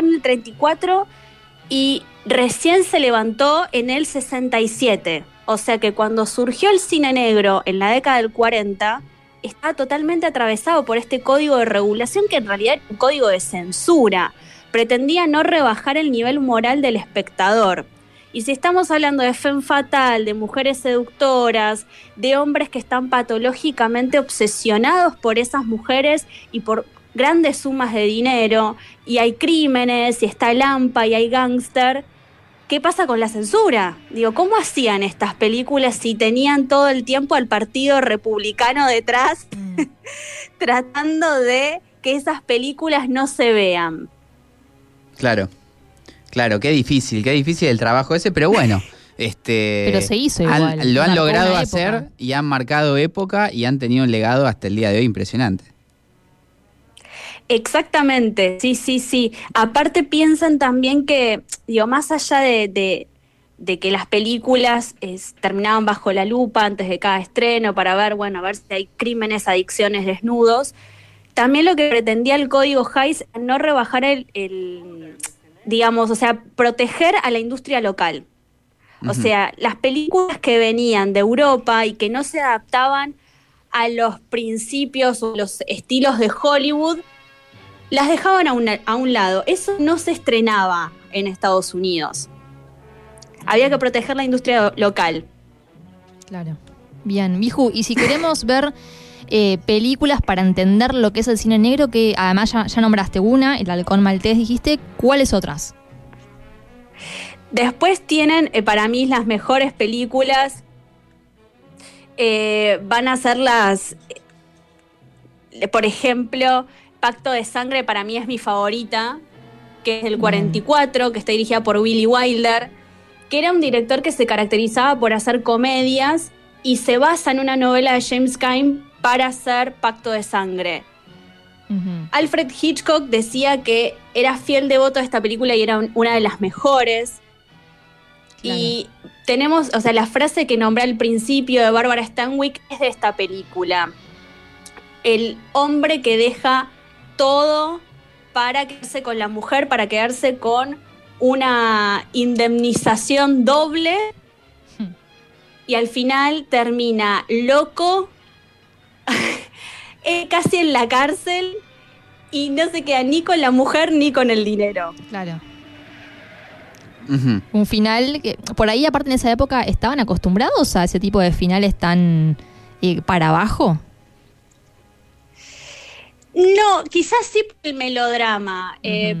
en el 34 y recién se levantó en el 67. O sea que cuando surgió el cine negro en la década del 40, estaba totalmente atravesado por este código de regulación que en realidad era un código de censura. Pretendía no rebajar el nivel moral del espectador. Y si estamos hablando de femme fatal, de mujeres seductoras, de hombres que están patológicamente obsesionados por esas mujeres y por grandes sumas de dinero, y hay crímenes, y está Lampa, y hay gángster, ¿qué pasa con la censura? Digo, ¿cómo hacían estas películas si tenían todo el tiempo al Partido Republicano detrás mm. tratando de que esas películas no se vean? Claro, claro, qué difícil, qué difícil el trabajo ese, pero bueno. Este, pero se hizo igual. lo han logrado hacer y han marcado época y han tenido un legado hasta el día de hoy impresionante. Exactamente, sí, sí, sí. Aparte piensan también que, digo, más allá de, que las películas terminaban bajo la lupa antes de cada estreno para ver, bueno, a ver si hay crímenes, adicciones, desnudos, también lo que pretendía el código Hayes no rebajar el, digamos, o sea, proteger a la industria local. O sea, las películas que venían de Europa y que no se adaptaban a los principios o los estilos de Hollywood, las dejaban a un, a un lado. Eso no se estrenaba en Estados Unidos. Había que proteger la industria local. Claro. Bien, Biju, y si queremos ver eh, películas para entender lo que es el cine negro, que además ya, nombraste una, El Halcón Maltés, dijiste, ¿cuáles otras? Después tienen, eh, para mí, las mejores películas. Eh, van a ser las, por ejemplo, Pacto de Sangre para mí es mi favorita, que es del 44, que está dirigida por Willy Wilder, que era un director que se caracterizaba por hacer comedias y se basa en una novela de James Cain para hacer Pacto de Sangre. Alfred Hitchcock decía que era fiel devoto de esta película y era una de las mejores. Y tenemos, o sea, la frase que nombré al principio de Barbara Stanwyck es de esta película. El hombre que deja todo para quedarse con la mujer, para quedarse con una indemnización doble hmm. y al final termina loco, eh, casi en la cárcel y no se queda ni con la mujer ni con el dinero. Claro. Un final que por ahí aparte en esa época estaban acostumbrados a ese tipo de finales tan eh, para abajo. No, quizás sí por el melodrama. Eh,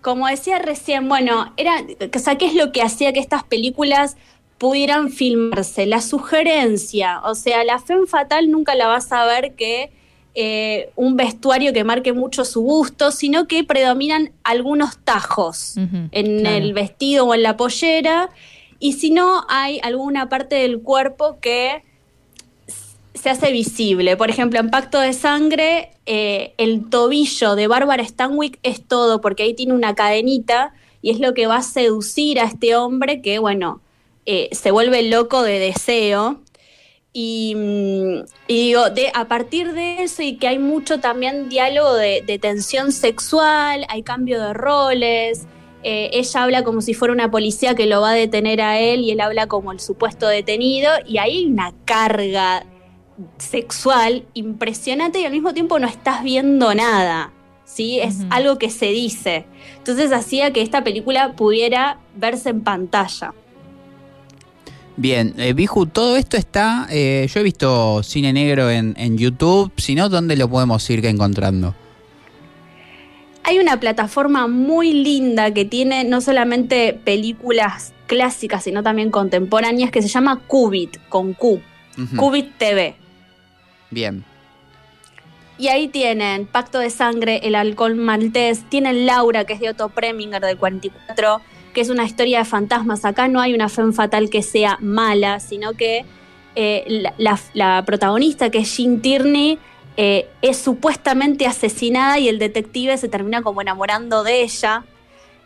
como decía recién, bueno, era, ¿qué es lo que hacía que estas películas pudieran filmarse? La sugerencia, o sea, la Femme Fatal nunca la vas a ver que eh, un vestuario que marque mucho su gusto, sino que predominan algunos tajos en el vestido o en la pollera, y si no, hay alguna parte del cuerpo que se hace visible. Por ejemplo, en Pacto de Sangre, eh, el tobillo de Bárbara Stanwyck es todo, porque ahí tiene una cadenita y es lo que va a seducir a este hombre que, bueno, eh, se vuelve loco de deseo. Y, mm, digo, a partir de eso y que hay mucho también diálogo de, tensión sexual, hay cambio de roles, eh, ella habla como si fuera una policía que lo va a detener a él y él habla como el supuesto detenido y hay una carga sexual impresionante y al mismo tiempo no estás viendo nada. ¿sí? Es algo que se dice. Entonces hacía que esta película pudiera verse en pantalla. Bien, eh, Biju, todo esto está, eh, yo he visto cine negro en, YouTube, si no, ¿dónde lo podemos ir encontrando? Hay una plataforma muy linda que tiene no solamente películas clásicas, sino también contemporáneas, que se llama Cubit, con Q, Cubit TV. Bien. Y ahí tienen Pacto de Sangre, El Alcohol Maltés, tienen Laura, que es de Otto Preminger del 44, que es una historia de fantasmas. Acá no hay una fe fatal que sea mala, sino que eh, la, protagonista, que es Jean Tierney, eh, es supuestamente asesinada y el detective se termina como enamorando de ella.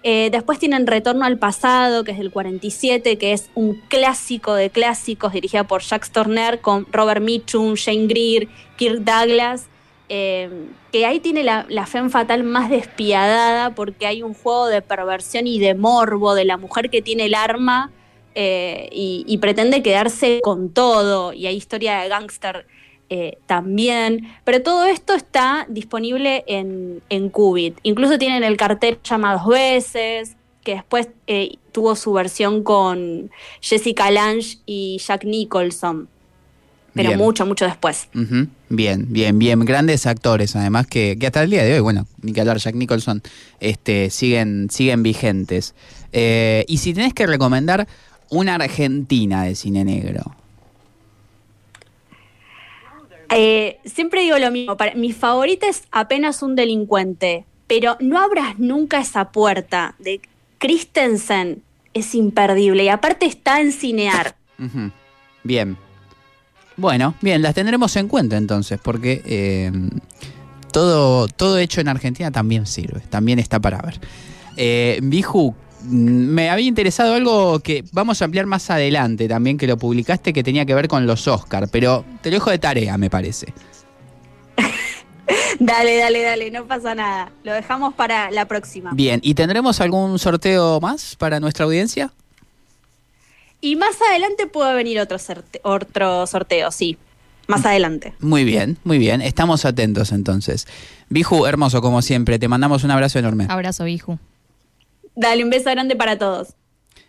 Eh, después tienen Retorno al Pasado, que es del 47, que es un clásico de clásicos, dirigida por Jacques Turner, con Robert Mitchum, Shane Greer, Kirk Douglas. eh, que ahí tiene la, la fe fatal más despiadada porque hay un juego de perversión y de morbo de la mujer que tiene el arma eh, y, pretende quedarse con todo, y hay historia de gángster eh, también, pero todo esto está disponible en, en Qubit. Incluso tienen el cartel llama dos veces, que después eh, tuvo su versión con Jessica Lange y Jack Nicholson. Pero mucho, mucho después. Bien, bien, bien. Grandes actores, además, que, hasta el día de hoy, bueno, ni que hablar, Jack Nicholson, este, siguen, siguen vigentes. y si tenés que recomendar una Argentina de cine negro? Eh, siempre digo lo mismo, mi favorita es apenas un delincuente, pero no abras nunca esa puerta de Christensen, es imperdible y aparte está en cinear. Bien. Bueno, bien, las tendremos en cuenta entonces, porque eh, todo, todo hecho en Argentina también sirve, también está para ver. Eh, me había interesado algo que vamos a ampliar más adelante también, que lo publicaste, que tenía que ver con los Oscar, pero te lo dejo de tarea, me parece. dale, dale, dale, no pasa nada. Lo dejamos para la próxima. Bien, ¿y tendremos algún sorteo más para nuestra audiencia? Y más adelante puede venir otro, otro sorteo, sí. Más adelante. Muy bien, muy bien. Estamos atentos entonces. Biju, hermoso como siempre. Te mandamos un abrazo enorme. Abrazo, Biju. Dale, un beso grande para todos.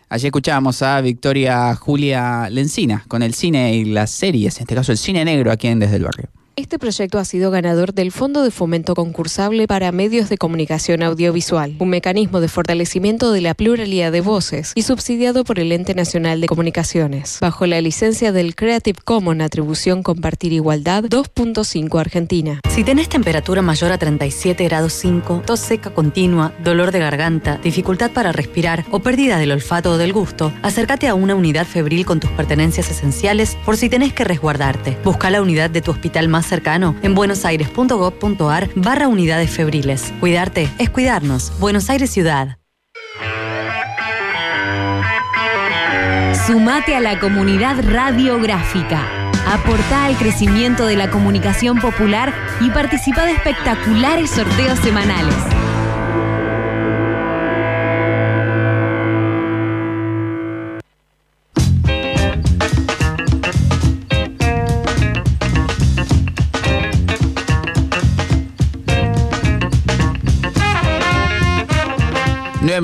Allí escuchábamos a Victoria Julia Lencina con el cine y las series, en este caso el cine negro aquí en Desde el Barrio. Este proyecto ha sido ganador del Fondo de Fomento Concursable para Medios de Comunicación Audiovisual, un mecanismo de fortalecimiento de la pluralidad de voces y subsidiado por el Ente Nacional de Comunicaciones, bajo la licencia del Creative Commons Atribución Compartir Igualdad 2.5 Argentina. Si tenés temperatura mayor a 37 grados 5, tos seca continua, dolor de garganta, dificultad para respirar o pérdida del olfato o del gusto, acércate a una unidad febril con tus pertenencias esenciales por si tenés que resguardarte. Busca la unidad de tu hospital cercano en buenosaires.gov.ar barra unidades febriles. Cuidarte es cuidarnos. Buenos Aires Ciudad. Sumate a la comunidad radiográfica. Aporta al crecimiento de la comunicación popular y participa de espectaculares sorteos semanales.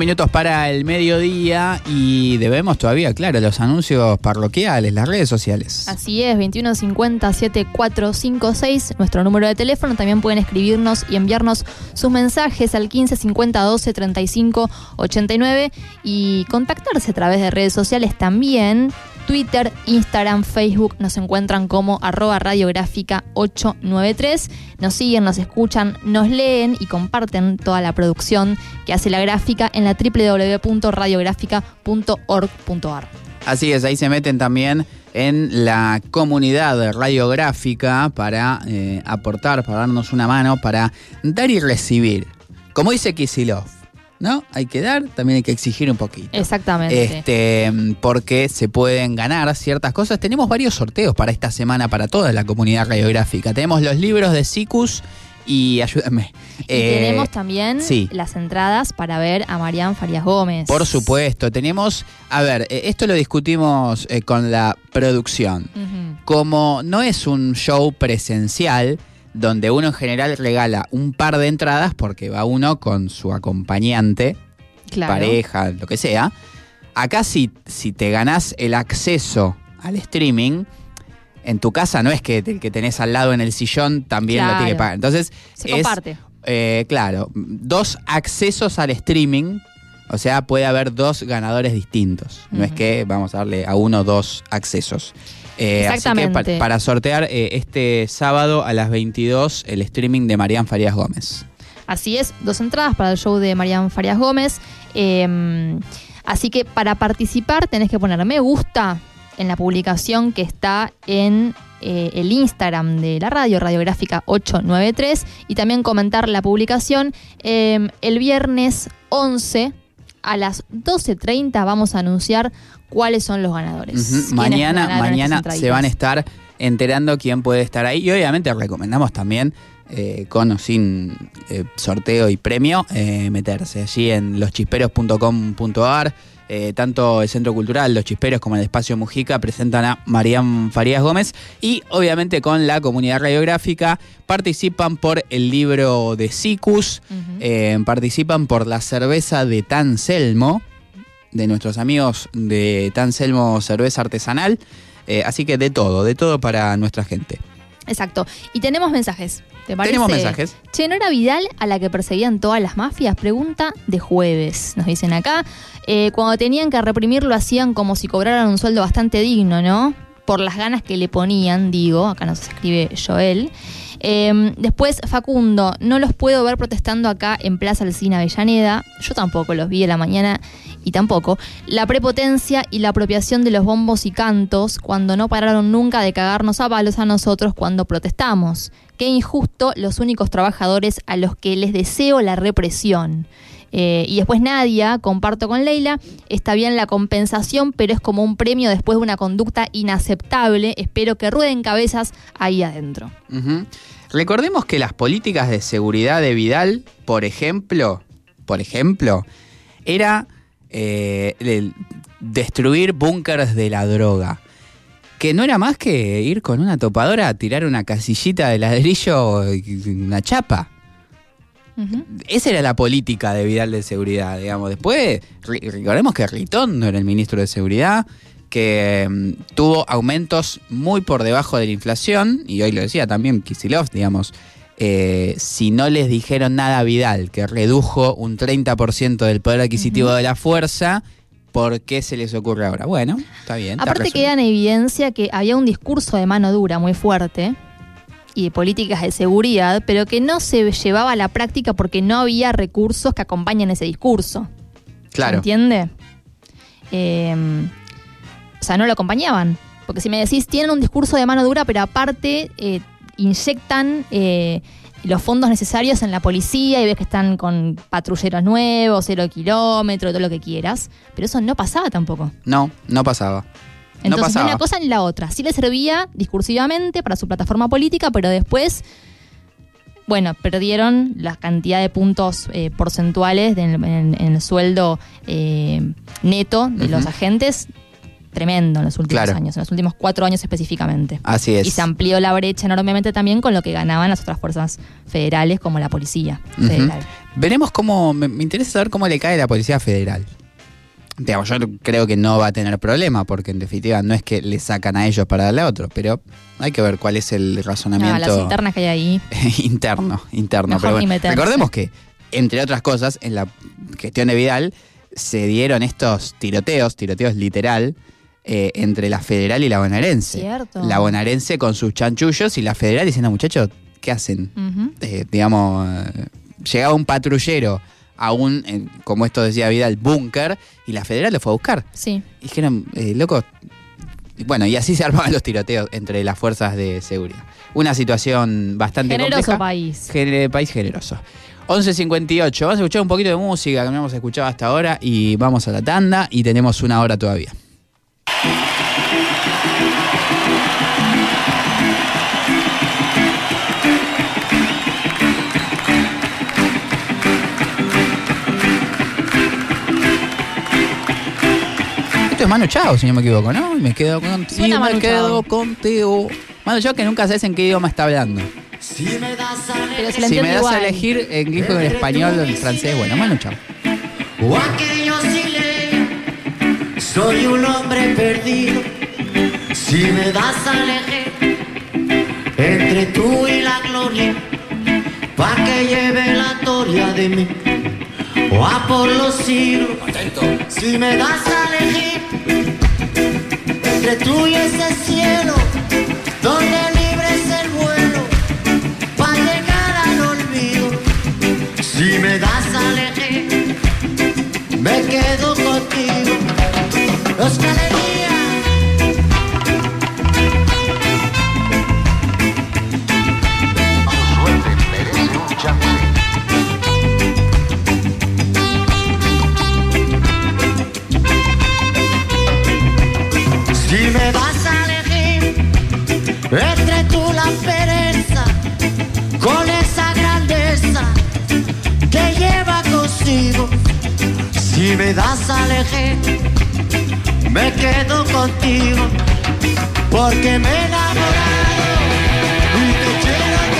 Minutos para el mediodía y debemos todavía, claro, los anuncios parroquiales, las redes sociales. Así es, 2150-7456, nuestro número de teléfono. También pueden escribirnos y enviarnos sus mensajes al 1550 12 35 89 y contactarse a través de redes sociales también. Twitter, Instagram, Facebook nos encuentran como arroba radiográfica 893. Nos siguen, nos escuchan, nos leen y comparten toda la producción que hace la gráfica en la www.radiográfica.org.ar. Así es, ahí se meten también en la comunidad radiográfica para eh, aportar, para darnos una mano, para dar y recibir. Como dice Kisilov, ¿no? Hay que dar, también hay que exigir un poquito. Exactamente. Este, porque se pueden ganar ciertas cosas. Tenemos varios sorteos para esta semana para toda la comunidad radiográfica. Tenemos los libros de Sicus y ayúdame. Y tenemos eh, también las entradas para ver a Marian Farias Gómez. Por supuesto, tenemos, a ver, eh, esto lo discutimos eh, con la producción. Como no es un show presencial, donde uno en general regala un par de entradas porque va uno con su acompañante, pareja, lo que sea. Acá si, si te ganás el acceso al streaming, en tu casa no es que el que tenés al lado en el sillón también lo tiene que pagar. Entonces, Se comparte. Eh, claro, dos accesos al streaming. O sea, puede haber dos ganadores distintos. No es que vamos a darle a uno dos accesos. Eh, Exactamente. para sortear eh, este sábado a las 22 el streaming de Marían Farías Gómez. Así es, dos entradas para el show de Marían Farías Gómez. Em, así que para participar tenés que poner me gusta en la publicación que está en eh, el Instagram de la radio, Radiográfica 893, y también comentar la publicación. Em, el viernes 11 a las 12.30 vamos a anunciar cuáles son los ganadores. Mañana, mañana se van a estar enterando quién puede estar ahí y obviamente recomendamos también eh, con o sin eh, sorteo y premio, eh, meterse allí en loschisperos.com.ar. Tanto el Centro Cultural Los Chisperos como el Espacio Mujica presentan a Marian Farías Gómez y obviamente con la comunidad radiográfica participan por el libro de Sicus, participan por la cerveza de Tan Selmo, de nuestros amigos de Tan Selmo Cerveza Artesanal. Así que de todo, de todo para nuestra gente. Exacto. Y tenemos mensajes. ¿Te parece? Tenemos mensajes. Che, ¿no era Vidal a la que perseguían todas las mafias? Pregunta de jueves, nos dicen acá. Eh, cuando tenían que reprimir lo hacían como si cobraran un sueldo bastante digno, ¿no? Por las ganas que le ponían, digo, acá nos escribe Joel. Eh, después, Facundo, no los puedo ver protestando acá en Plaza Alcina Avellaneda. Yo tampoco los vi en la mañana y tampoco. La prepotencia y la apropiación de los bombos y cantos cuando no pararon nunca de cagarnos a palos a nosotros cuando protestamos. Qué injusto los únicos trabajadores a los que les deseo la represión. Eh, y después Nadia, comparto con Leila, está bien la compensación, pero es como un premio después de una conducta inaceptable. Espero que rueden cabezas ahí adentro. Recordemos que las políticas de seguridad de Vidal, por ejemplo, por ejemplo, era eh, destruir búnkers de la droga. Que no era más que ir con una topadora a tirar una casillita de ladrillo una chapa. Esa era la política de Vidal de seguridad, digamos. Después, re- recordemos que Ritondo era el ministro de seguridad, que mm, tuvo aumentos muy por debajo de la inflación, y hoy lo decía también Kisilov, digamos. eh, si no les dijeron nada a Vidal, que redujo un 30% del poder adquisitivo de la fuerza, ¿por qué se les ocurre ahora? Bueno, está bien. Aparte queda en evidencia que había un discurso de mano dura muy fuerte y de políticas de seguridad, pero que no se llevaba a la práctica porque no había recursos que acompañen ese discurso. ¿Se Claro. entiende? Eh, o sea, no lo acompañaban. Porque si me decís, tienen un discurso de mano dura, pero aparte eh, inyectan eh, los fondos necesarios en la policía y ves que están con patrulleros nuevos, cero kilómetros, todo lo que quieras. Pero eso no pasaba tampoco. No, no pasaba. No Entonces, ni una cosa ni la otra. Sí le servía discursivamente para su plataforma política, pero después, bueno, perdieron la cantidad de puntos eh, porcentuales de- en, en el sueldo eh, neto de los agentes. Tremendo en los últimos Claro. años, en los últimos cuatro años específicamente. Así es. Y se amplió la brecha enormemente también con lo que ganaban las otras fuerzas federales, como la policía federal. Veremos cómo. Me, me interesa saber cómo le cae la Policía Federal. Digamos, yo creo que no va a tener problema, porque en definitiva no es que le sacan a ellos para darle a otro, pero hay que ver cuál es el Ah, las razonamiento internas que hay ahí. interno. interno. Mejor Pero bueno, recordemos que, entre otras cosas, en la gestión de Vidal se dieron estos tiroteos, tiroteos literal, eh, entre la federal y la bonaerense. Cierto. La bonaerense con sus chanchullos y la federal diciendo, muchachos, ¿qué hacen? Eh, digamos, eh, llegaba un patrullero a un, eh, como esto decía Vidal, búnker, y la federal lo fue a buscar. Sí. Y dijeron, eh, loco, y bueno, y así se armaban los tiroteos entre las fuerzas de seguridad. Una situación bastante Generoso compleja. país. Gener- país generoso. 11.58, vamos a escuchar un poquito de música que no hemos escuchado hasta ahora y vamos a la tanda y tenemos una hora todavía. Manu Chao, si no me equivoco, ¿no? Me quedo contigo. Suena me Manu quedo Chao. contigo. Manu Chao que nunca sabes en qué idioma está hablando. Pero se Si le me entiende das igual. a elegir en dijo en español o en francés, bueno, Manu Chao. O aquello si le soy un hombre perdido. Si me das a elegir entre tú y la gloria, pa' que lleve la gloria de mí, o a por los siglos. Si me das a elegir entre tú y ese cielo, donde libre es el vuelo, pa' llegar al olvido. Si me das a elegir, me quedo contigo. Los Das aleje, me quedo contigo porque me he enamorado y te quiero